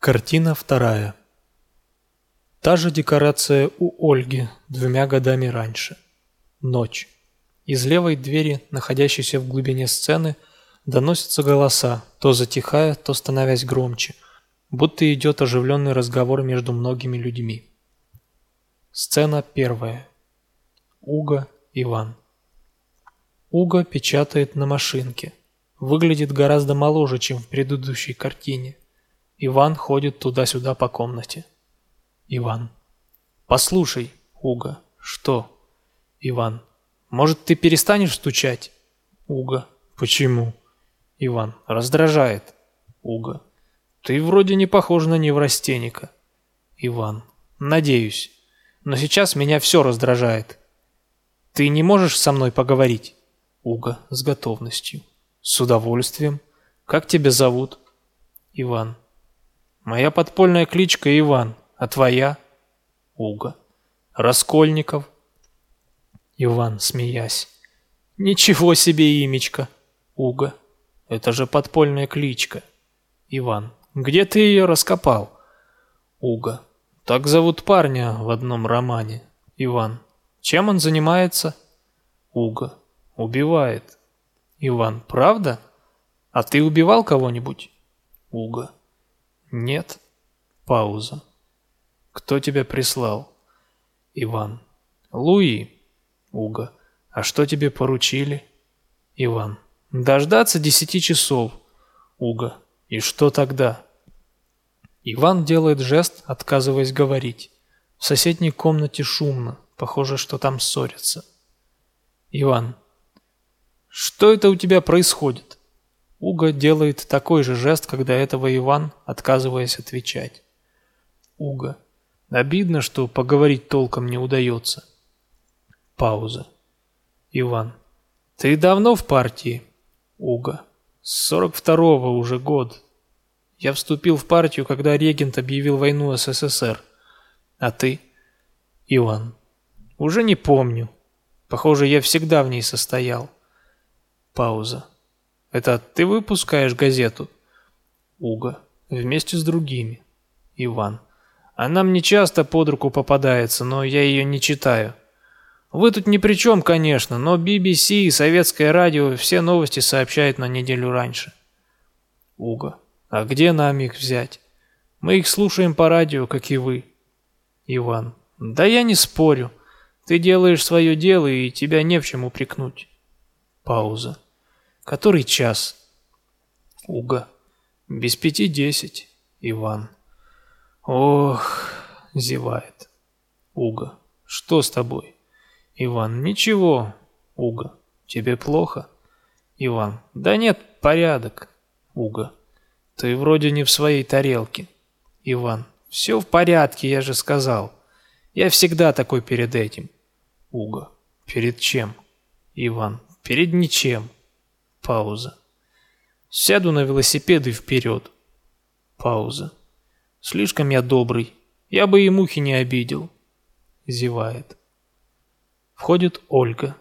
Картина вторая. Та же декорация у Ольги двумя годами раньше. Ночь. Из левой двери, находящейся в глубине сцены, доносятся голоса, то затихая, то становясь громче, будто идет оживленный разговор между многими людьми. Сцена первая. Уга, Иван. Уга печатает на машинке. Выглядит гораздо моложе, чем в предыдущей картине. Иван ходит туда-сюда по комнате. Иван. Послушай, Уга, что? Иван. Может, ты перестанешь стучать? Уга. Почему? Иван. Раздражает. Уга. Ты вроде не похож на неврастенника. Иван. Надеюсь. Но сейчас меня все раздражает. Ты не можешь со мной поговорить? Уга с готовностью. С удовольствием. Как тебя зовут? Иван. Моя подпольная кличка Иван, а твоя? Уга. Раскольников. Иван, смеясь. Ничего себе имечко. Уга. Это же подпольная кличка. Иван. Где ты ее раскопал? Уга. Так зовут парня в одном романе. Иван. Чем он занимается? Уга. Убивает. Иван. Правда? А ты убивал кого-нибудь? Уга. Нет. Пауза. Кто тебя прислал? Иван. Луи. Уга. А что тебе поручили? Иван. Дождаться десяти часов. Уга. И что тогда? Иван делает жест, отказываясь говорить. В соседней комнате шумно. Похоже, что там ссорятся. Иван. Что это у тебя происходит? Уга делает такой же жест, когда этого Иван, отказываясь отвечать. Уга. Обидно, что поговорить толком не удается. Пауза. Иван. Ты давно в партии? Уга. С сорок второго уже год. Я вступил в партию, когда регент объявил войну СССР. А ты? Иван. Уже не помню. Похоже, я всегда в ней состоял. Пауза. Это ты выпускаешь газету? Уга. Вместе с другими. Иван. Она мне часто под руку попадается, но я ее не читаю. Вы тут ни при чем, конечно, но BBC и советское радио все новости сообщают на неделю раньше. Уга. А где нам их взять? Мы их слушаем по радио, как и вы. Иван. Да я не спорю. Ты делаешь свое дело, и тебя не в чем упрекнуть. Пауза. Который час? Уга. Без пяти десять. Иван. Ох, зевает. Уга. Что с тобой? Иван. Ничего. Уга. Тебе плохо? Иван. Да нет, порядок. Уга. Ты вроде не в своей тарелке. Иван. Все в порядке, я же сказал. Я всегда такой перед этим. Уга. Перед чем? Иван. Перед ничем. Пауза. Сяду на велосипед и вперед. Пауза. Слишком я добрый. Я бы и мухи не обидел. Зевает. Входит Ольга.